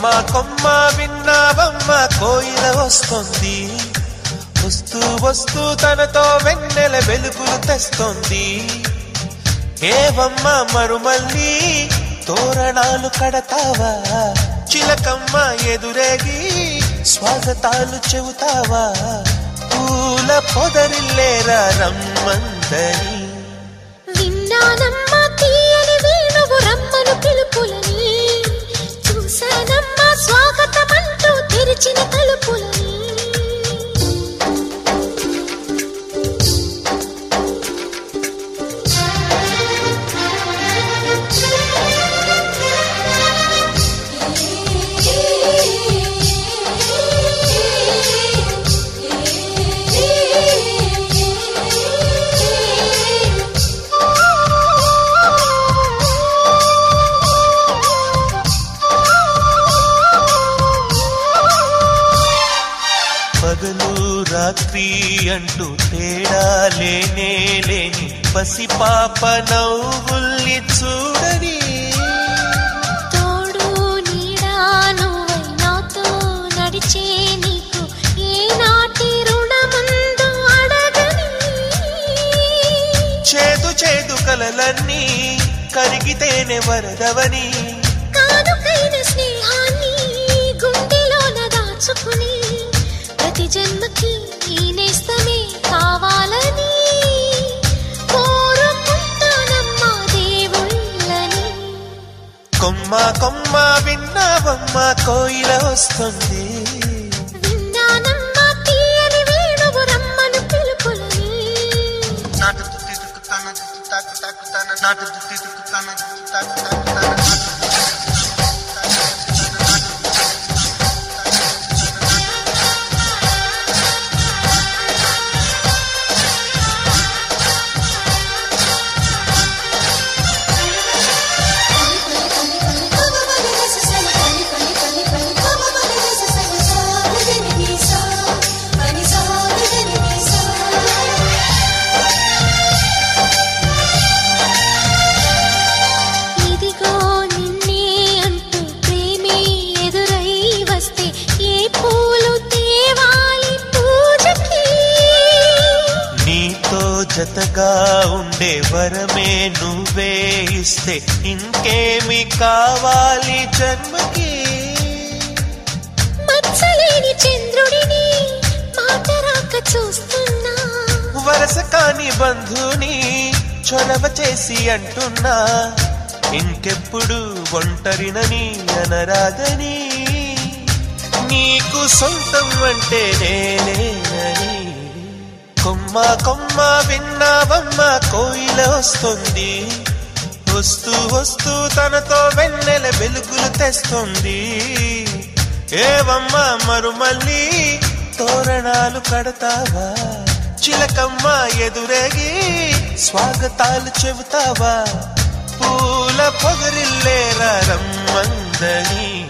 కొమ్మ కొమ్మ విన్నావమ్మ కోయిల వస్తుంది. వస్తూ వస్తూ తనతో వెన్నెల వెలుగులు తెస్తుంది. ఏవమ్మ మరుమల్లి తోరణాలు కడతావా? చిలకమ్మ ఎదురేగి స్వాగతాలు చెబుతావా? పూల పొదరిల్లేరా రమ్మందని విన్నానమ్మా పగలు రాత్రి అంటూ తేడా లేనే లేని పసిపాప నవ్వుల్ని చూడని. తోడు నీడా నువ్వై నాతో నడిచే నీకు ఏనాటి రుణముందో అడగని. చేదు చేదు కలలన్నీ కరిగితేనే వరదవని. జన్మకి ఈ నేస్తమే కావాలని కోరుకుంటానమ్మా దేవుళ్ళని. కొమ్మ కొమ్మ విన్నావమ్మ కోయిల వస్తుంది. విన్నానమ్మా తీయని వేణువు రమ్మను పిలుపులని. నాటు తుత్తి తుక్కుతాన తుత్తు తాకు తాకుతాన నాటు తుత్తి తుక్కుతాన తుత్తు తాకు తాకుతాన జతగా ఉండే వరమే నువ్వే ఇస్తే ఇంకేమి కావాలి జన్మకి? మచ్చలేని చంద్రుడిని మాట రాక చూస్తున్నా. వరస కాని బంధుని చొరవ చేసి అంటున్నా. ఇంకెప్పుడు ఒంటరినని అనరాదని. నీకు సొంతం అంటే నేనేనని కొమ్మ కొమ్మ విన్నావమ్మ కోయిల వస్తుంది. వస్తూ వస్తూ తనతో వెన్నెల వెలుగులు తెస్తుంది. ఏవమ్మ మరుమల్లి తోరణాలు కడతావా? చిలకమ్మ ఎదురేగి స్వాగతాలు చెబుతావా? పూల పొగరిల్లేరా రమ్మందని.